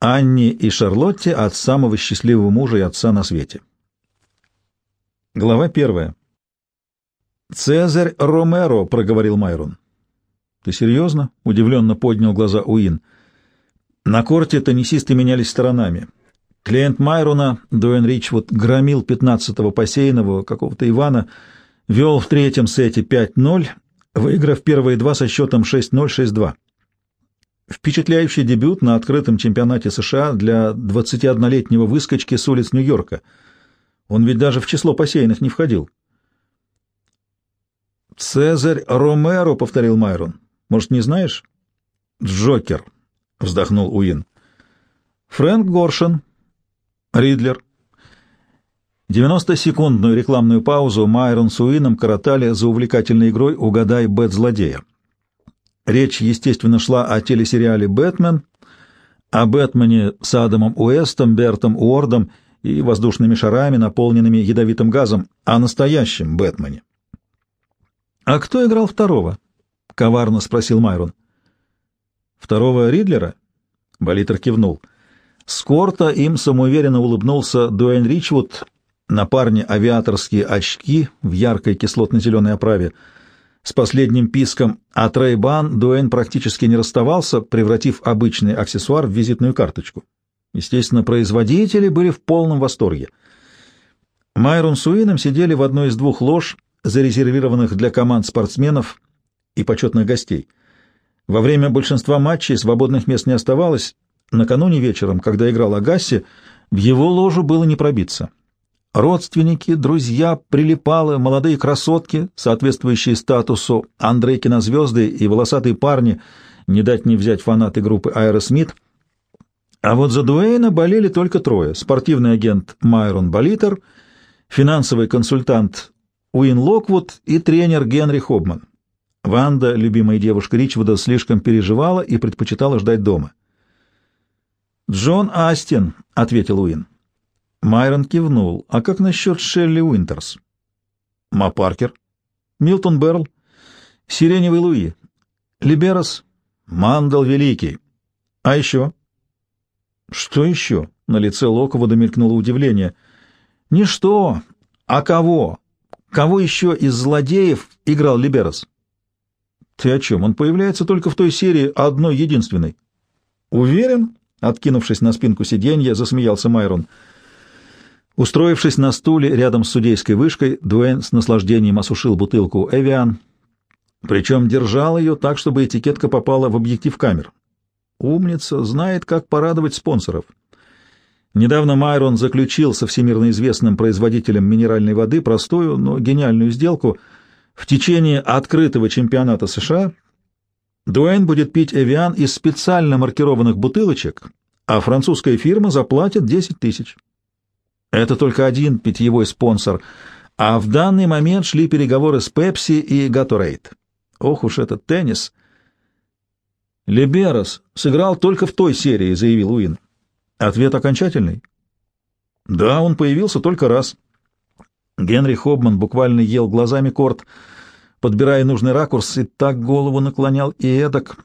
Анне и Шарлотте от самого счастливого мужа и отца на свете. Глава первая. «Цезарь Ромеро», — проговорил Майрон. «Ты серьезно?» — удивленно поднял глаза Уин. «На корте теннисисты менялись сторонами. Клиент Майрона, Дуэн Ричвуд, громил пятнадцатого посеянного какого-то Ивана, вел в третьем сете 5-0, выиграв первые два со счетом 6-0, 6-2. Впечатляющий дебют на открытом чемпионате США для 21-летнего выскочки с улиц Нью-Йорка. Он ведь даже в число посеянных не входил. «Цезарь Ромеро», — повторил Майрон. «Может, не знаешь?» «Джокер», — вздохнул Уин. «Фрэнк Горшин», Ридлер. 90-секундную рекламную паузу Майрон с Уином коротали за увлекательной игрой «Угадай Бэт-злодея». Речь, естественно, шла о телесериале «Бэтмен», о Бэтмене с Адамом Уэстом, Бертом Уордом и воздушными шарами, наполненными ядовитым газом, о настоящем Бэтмене. «А кто играл второго?» — коварно спросил Майрон. «Второго Ридлера?» — Болитер кивнул. С корта им самоуверенно улыбнулся Дуэйн Ричвуд, на парне авиаторские очки в яркой кислотно-зеленой оправе. С последним писком от Рэй-Бан Дуэйн практически не расставался, превратив обычный аксессуар в визитную карточку. Естественно, производители были в полном восторге. Майрон с Уином сидели в одной из двух лож, зарезервированных для команд спортсменов и почетных гостей. Во время большинства матчей свободных мест не оставалось, Накануне вечером, когда играл Агасси, в его ложу было не пробиться. Родственники, друзья, прилипалы, молодые красотки, соответствующие статусу Андрей Кинозвезды и волосатые парни, ни дать ни взять фанаты группы Аэросмит. А вот за Дуэйна болели только трое. Спортивный агент Майрон Болитер, финансовый консультант Уин Локвуд и тренер Генри Хобман. Ванда, любимая девушка Ричвуда, слишком переживала и предпочитала ждать дома. «Джон Астин», — ответил Уин. Майрон кивнул. «А как насчет Шелли Уинтерс?» «Ма Паркер». «Милтон Берл». «Сиреневый Луи». «Либерейс». «Мандал Великий». «А еще?» «Что еще?» — на лице Локвуда мелькнуло удивление. «Не что, а кого? Кого еще из злодеев играл Либерейс?» «Ты о чем? Он появляется только в той серии одной единственной». «Уверен?» Откинувшись на спинку сиденья, засмеялся Майрон. Устроившись на стуле рядом с судейской вышкой, Дуэйн с наслаждением осушил бутылку «Эвиан», причем держал ее так, чтобы этикетка попала в объектив камер. Умница, знает, как порадовать спонсоров. Недавно Майрон заключил со всемирно известным производителем минеральной воды простую, но гениальную сделку. В течение открытого чемпионата США Дуэйн будет пить эвиан из специально маркированных бутылочек, а французская фирма заплатит 10 тысяч. Это только один питьевой спонсор, а в данный момент шли переговоры с Пепси и Gatorade. Ох уж этот теннис! Либерос сыграл только в той серии, заявил Уин. Ответ окончательный? Да, он появился только раз. Генри Хобман буквально ел глазами корт — подбирая нужный ракурс, и так голову наклонял, и эдак.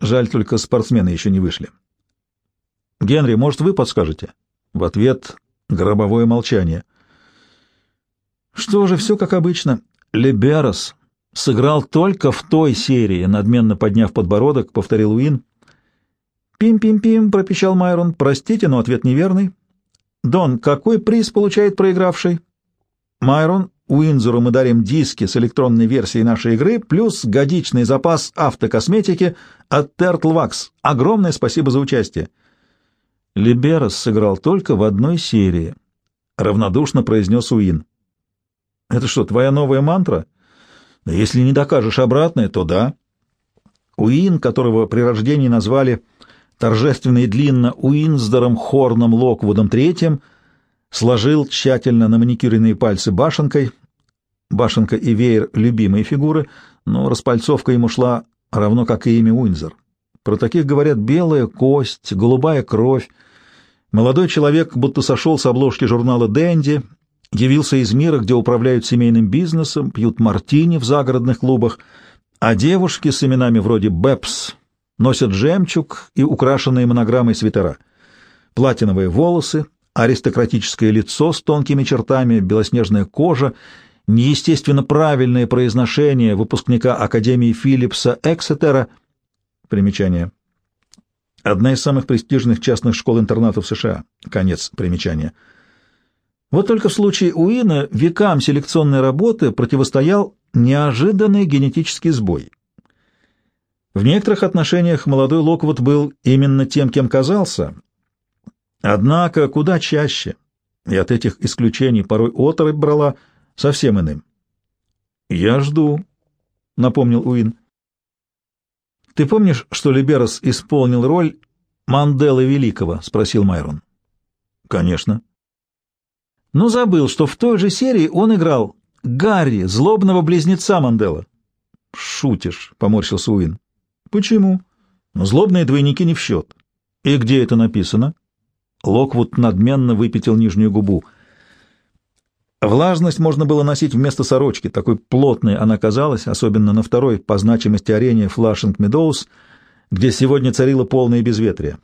Жаль, только спортсмены еще не вышли. «Генри, может, вы подскажете?» В ответ гробовое молчание. «Что же, все как обычно. Леберос сыграл только в той серии», надменно подняв подбородок, повторил Уин. «Пим-пим-пим», — пропищал Майрон. «Простите, но ответ неверный». «Дон, какой приз получает проигравший?» Майрон Уинзору мы дарим диски с электронной версией нашей игры, плюс годичный запас автокосметики от Turtle. Огромное спасибо за участие. Либерос сыграл только в одной серии. Равнодушно произнес Уин. Это что, твоя новая мантра? Если не докажешь обратное, то да. Уин, которого при рождении назвали торжественно и длинно Уинздором Хорном Локвудом Третьим, сложил тщательно наманикюренные пальцы башенкой, Башенка и веер — любимые фигуры, но распальцовка ему шла равно как и имя Уинзер. Про таких говорят белая кость, голубая кровь. Молодой человек будто сошел с обложки журнала «Дэнди», явился из мира, где управляют семейным бизнесом, пьют мартини в загородных клубах, а девушки с именами вроде Бэбс носят жемчуг и украшенные монограммой свитера. платиновые волосы, аристократическое лицо с тонкими чертами, белоснежная кожа, неестественно правильное произношение выпускника Академии Филлипса Эксетера. Примечание. Одна из самых престижных частных школ-интернатов США. Конец примечания. Вот только в случае Уина векам селекционной работы противостоял неожиданный генетический сбой. В некоторых отношениях молодой Локвуд был именно тем, кем казался, однако куда чаще, и от этих исключений порой оторопь брала совсем иным. «Я жду», — напомнил Уин. «Ты помнишь, что Либерос исполнил роль Манделы Великого?» — спросил Майрон. «Конечно». «Но забыл, что в той же серии он играл Гарри, злобного близнеца Мандела». «Шутишь», — поморщился Уин. «Почему?» «Но злобные двойники не в счет». «И где это написано?» Локвуд надменно выпятил нижнюю губу. Влажность можно было носить вместо сорочки, такой плотной она казалась, особенно на второй по значимости арене Флашинг Медоуз, где сегодня царило полное безветрие.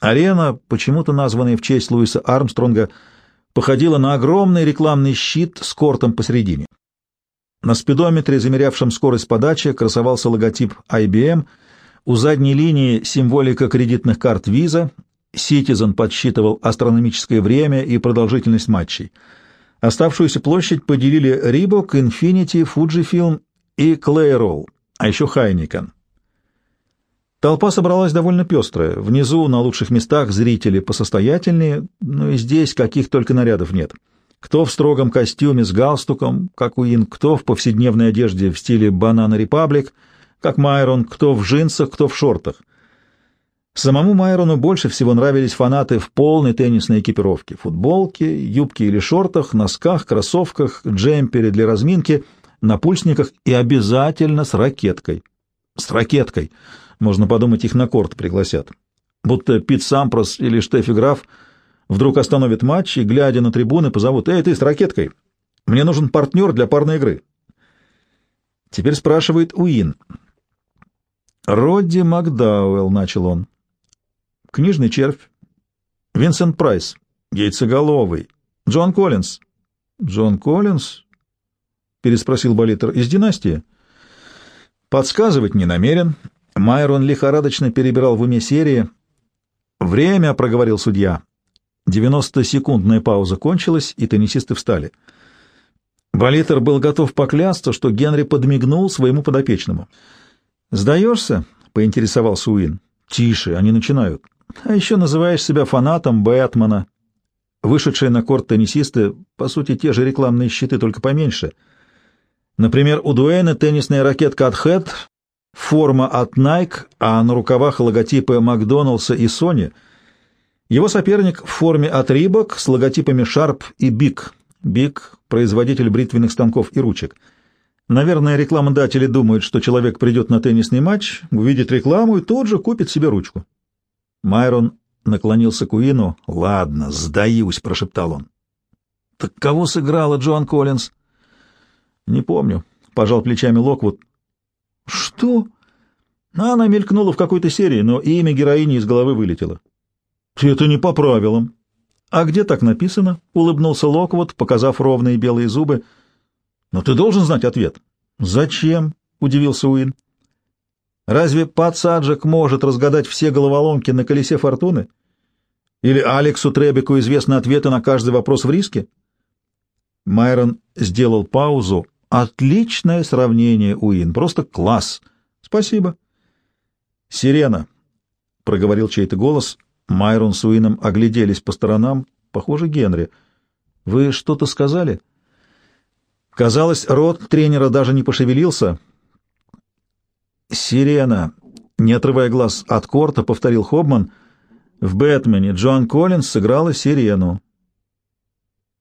Арена, почему-то названная в честь Луиса Армстронга, походила на огромный рекламный щит с кортом посередине. На спидометре, замерявшем скорость подачи, красовался логотип IBM, у задней линии символика кредитных карт Visa, Citizen подсчитывал астрономическое время и продолжительность матчей. Оставшуюся площадь поделили Reebok, Infinity, Fujifilm и Clairol, а еще Heineken. Толпа собралась довольно пестрая. Внизу, на лучших местах, зрители посостоятельнее, но и здесь каких только нарядов нет. Кто в строгом костюме с галстуком, как Уин, кто в повседневной одежде в стиле Банана Репаблик, как Майрон, кто в джинсах, кто в шортах. Самому Майрону больше всего нравились фанаты в полной теннисной экипировке. Футболке, юбке или шортах, носках, кроссовках, джемпере для разминки, напульсниках и обязательно с ракеткой. С ракеткой. Можно подумать, их на корт пригласят. Будто Пит Сампрос или Штефи Граф вдруг остановят матч и, глядя на трибуны, позовут «Эй, ты с ракеткой! Мне нужен партнер для парной игры!» Теперь спрашивает Уин. «Родди Макдауэлл», — начал он. Книжный червь. Винсент Прайс. Яйцеголовый. Джон Коллинз. Джон Коллинз? Переспросил Болитер. Из династии? Подсказывать не намерен. Майрон лихорадочно перебирал в уме серии. «Время», — проговорил судья. Девяностосекундная пауза кончилась, и теннисисты встали. Болитер был готов поклясться, что Генри подмигнул своему подопечному. «Сдаешься?» — поинтересовался Уин. «Тише, они начинают». А еще называешь себя фанатом Бэтмена. Вышедшие на корт теннисисты, по сути, те же рекламные щиты, только поменьше. Например, у Дуэйна теннисная ракетка от Head, форма от Nike, а на рукавах логотипы Макдоналдса и Sony. Его соперник в форме от Reebok с логотипами Sharp и Big. Big — производитель бритвенных станков и ручек. Наверное, рекламодатели думают, что человек придет на теннисный матч, увидит рекламу и тут же купит себе ручку. Майрон наклонился к Уину. «Ладно, сдаюсь», — прошептал он. «Так кого сыграла Джоан Коллинз?» «Не помню», — пожал плечами Локвуд. «Что?» Она мелькнула в какой-то серии, но имя героини из головы вылетело. «Это не по правилам». «А где так написано?» — улыбнулся Локвуд, показав ровные белые зубы. «Но ты должен знать ответ». «Зачем?» — удивился Уин. Разве Пацаджик может разгадать все головоломки на колесе фортуны? Или Алексу Требику известны ответы на каждый вопрос в риске? Майрон сделал паузу. Отличное сравнение, Уин. Просто класс. Спасибо. Сирена, — проговорил чей-то голос. Майрон с Уином огляделись по сторонам. Похоже, Генри. Вы что-то сказали? Казалось, рот тренера даже не пошевелился. «Сирена!» — не отрывая глаз от корта, повторил Хобман. В «Бэтмене» Джоан Коллинз сыграла Сирену.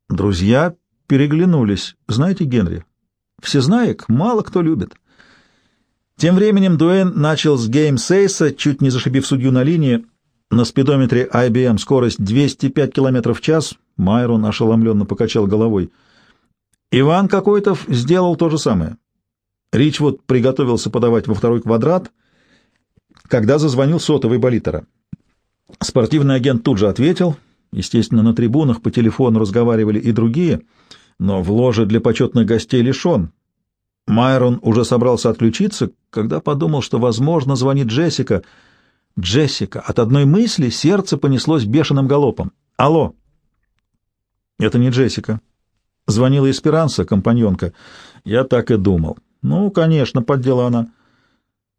Друзья переглянулись. Знаете, Генри, всезнаек мало кто любит. Тем временем Дуэйн начал с гейм с эйса, чуть не зашибив судью на линии. На спидометре IBM скорость 205 км в час. Майрон ошеломленно покачал головой. Иван Какойтов сделал то же самое. Ричвуд приготовился подавать во второй квадрат, когда зазвонил сотовый Болитера. Спортивный агент тут же ответил. Естественно, на трибунах по телефону разговаривали и другие, но в ложе для почетных гостей лишен. Майрон уже собрался отключиться, когда подумал, что, возможно, звонит Джессика. Джессика. От одной мысли сердце понеслось бешеным галопом. «Алло!» «Это не Джессика». Звонила Эсперанса, компаньонка. Я так и думал. «Ну, конечно», — поддела она.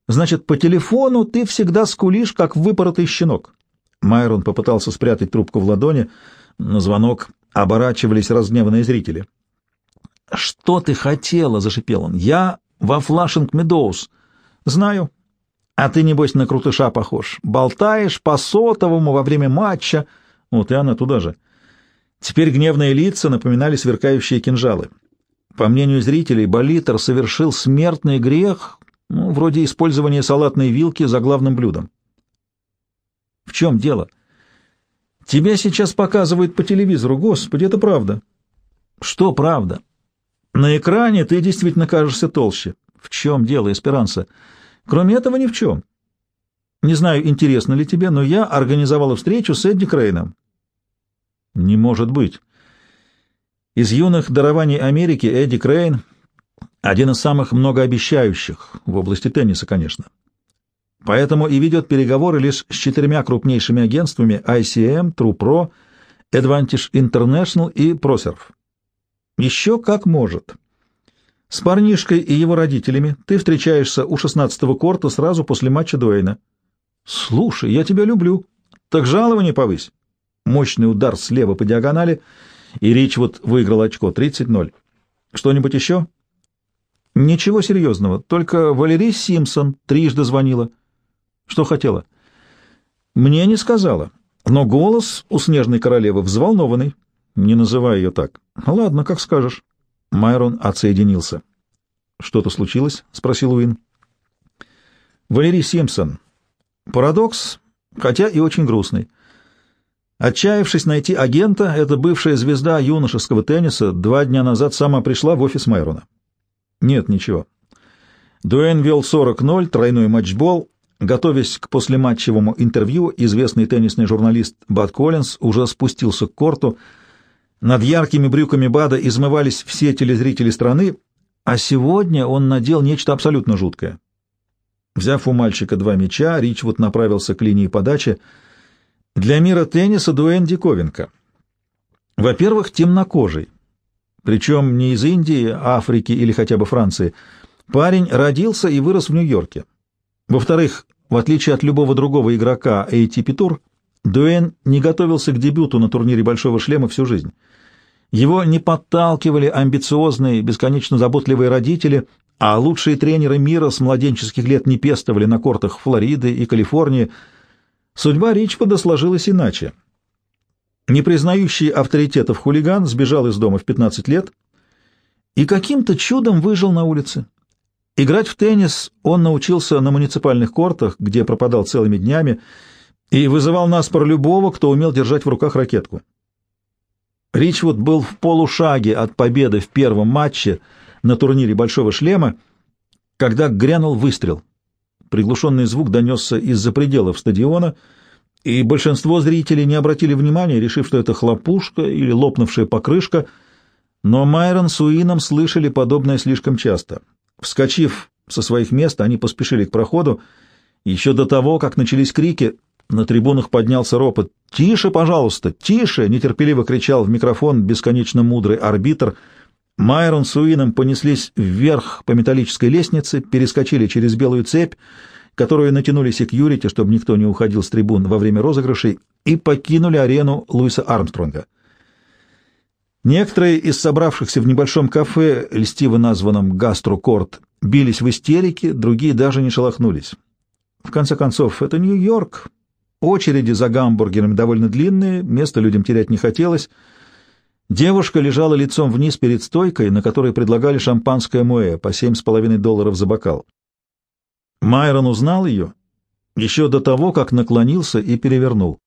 «Значит, по телефону ты всегда скулишь, как выпоротый щенок». Майрон попытался спрятать трубку в ладони. На звонок оборачивались разгневанные зрители. «Что ты хотела?» — зашипел он. «Я во Флашинг Медоуз». «Знаю. А ты, небось, на крутыша похож. Болтаешь по сотовому во время матча». Вот и она туда же. Теперь гневные лица напоминали сверкающие кинжалы. По мнению зрителей, Болитер совершил смертный грех, ну, вроде использования салатной вилки за главным блюдом. В чем дело? Тебя сейчас показывают по телевизору, господи, это правда. Что правда? На экране ты действительно кажешься толще. В чем дело, Эсперанса? Кроме этого, ни в чем. Не знаю, интересно ли тебе, но я организовала встречу с Эдди Крейном. Не может быть. Из юных дарований Америки Эдди Крейн — один из самых многообещающих в области тенниса, конечно. Поэтому и ведет переговоры лишь с четырьмя крупнейшими агентствами ICM, TruePro, Advantage International и ProServe. Еще как может. С парнишкой и его родителями ты встречаешься у шестнадцатого корта сразу после матча Дуэйна. Слушай, я тебя люблю. Так жалование повысь. Мощный удар слева по диагонали, и Ричвуд выиграл очко 30-0. Что-нибудь еще? Ничего серьезного, только Валерий Симпсон трижды звонила. Что хотела? Мне не сказала, но голос у снежной королевы взволнованный. Не называй ее так. Ладно, как скажешь. Майрон отсоединился. Что-то случилось? спросил Уин. Валерий Симпсон. Парадокс, хотя и очень грустный. Отчаявшись найти агента, эта бывшая звезда юношеского тенниса два дня назад сама пришла в офис Майрона. Нет, ничего. Дуэн вел 40-0, тройной матчбол, Готовясь к послематчевому интервью, известный теннисный журналист Бад Коллинз уже спустился к корту. Над яркими брюками Бада измывались все телезрители страны, а сегодня он надел нечто абсолютно жуткое. Взяв у мальчика два мяча, Ричвуд направился к линии подачи. Для мира тенниса дуэн диковинка. Во-первых, темнокожий. Причем не из Индии, Африки или хотя бы Франции. Парень родился и вырос в Нью-Йорке. Во-вторых, в отличие от любого другого игрока ATP Tour, Дуэн не готовился к дебюту на турнире «Большого шлема» всю жизнь. Его не подталкивали амбициозные, бесконечно заботливые родители, а лучшие тренеры мира с младенческих лет не пестовали на кортах Флориды и Калифорнии. Судьба Ричпода сложилась иначе. Не признающий авторитетов хулиган сбежал из дома в 15 лет и каким-то чудом выжил на улице. Играть в теннис он научился на муниципальных кортах, где пропадал целыми днями, и вызывал наспор любого, кто умел держать в руках ракетку. Ричвуд был в полушаге от победы в первом матче на турнире «Большого шлема», когда грянул выстрел. Приглушенный звук донесся из-за пределов стадиона, и большинство зрителей не обратили внимания, решив, что это хлопушка или лопнувшая покрышка, но Майрон с Уином слышали подобное слишком часто — Вскочив со своих мест, они поспешили к проходу. Еще до того, как начались крики, на трибунах поднялся ропот. «Тише, пожалуйста, тише!» — нетерпеливо кричал в микрофон бесконечно мудрый арбитр. Майрон с Уином понеслись вверх по металлической лестнице, перескочили через белую цепь, которую натянули секьюрити, чтобы никто не уходил с трибун во время розыгрышей, и покинули арену Луиса Армстронга. Некоторые из собравшихся в небольшом кафе, льстиво названном «Гастрокорт», бились в истерике, другие даже не шелохнулись. В конце концов, это Нью-Йорк. Очереди за гамбургерами довольно длинные, места людям терять не хотелось. Девушка лежала лицом вниз перед стойкой, на которой предлагали шампанское муэ по семь с половиной долларов за бокал. Майрон узнал ее еще до того, как наклонился и перевернул.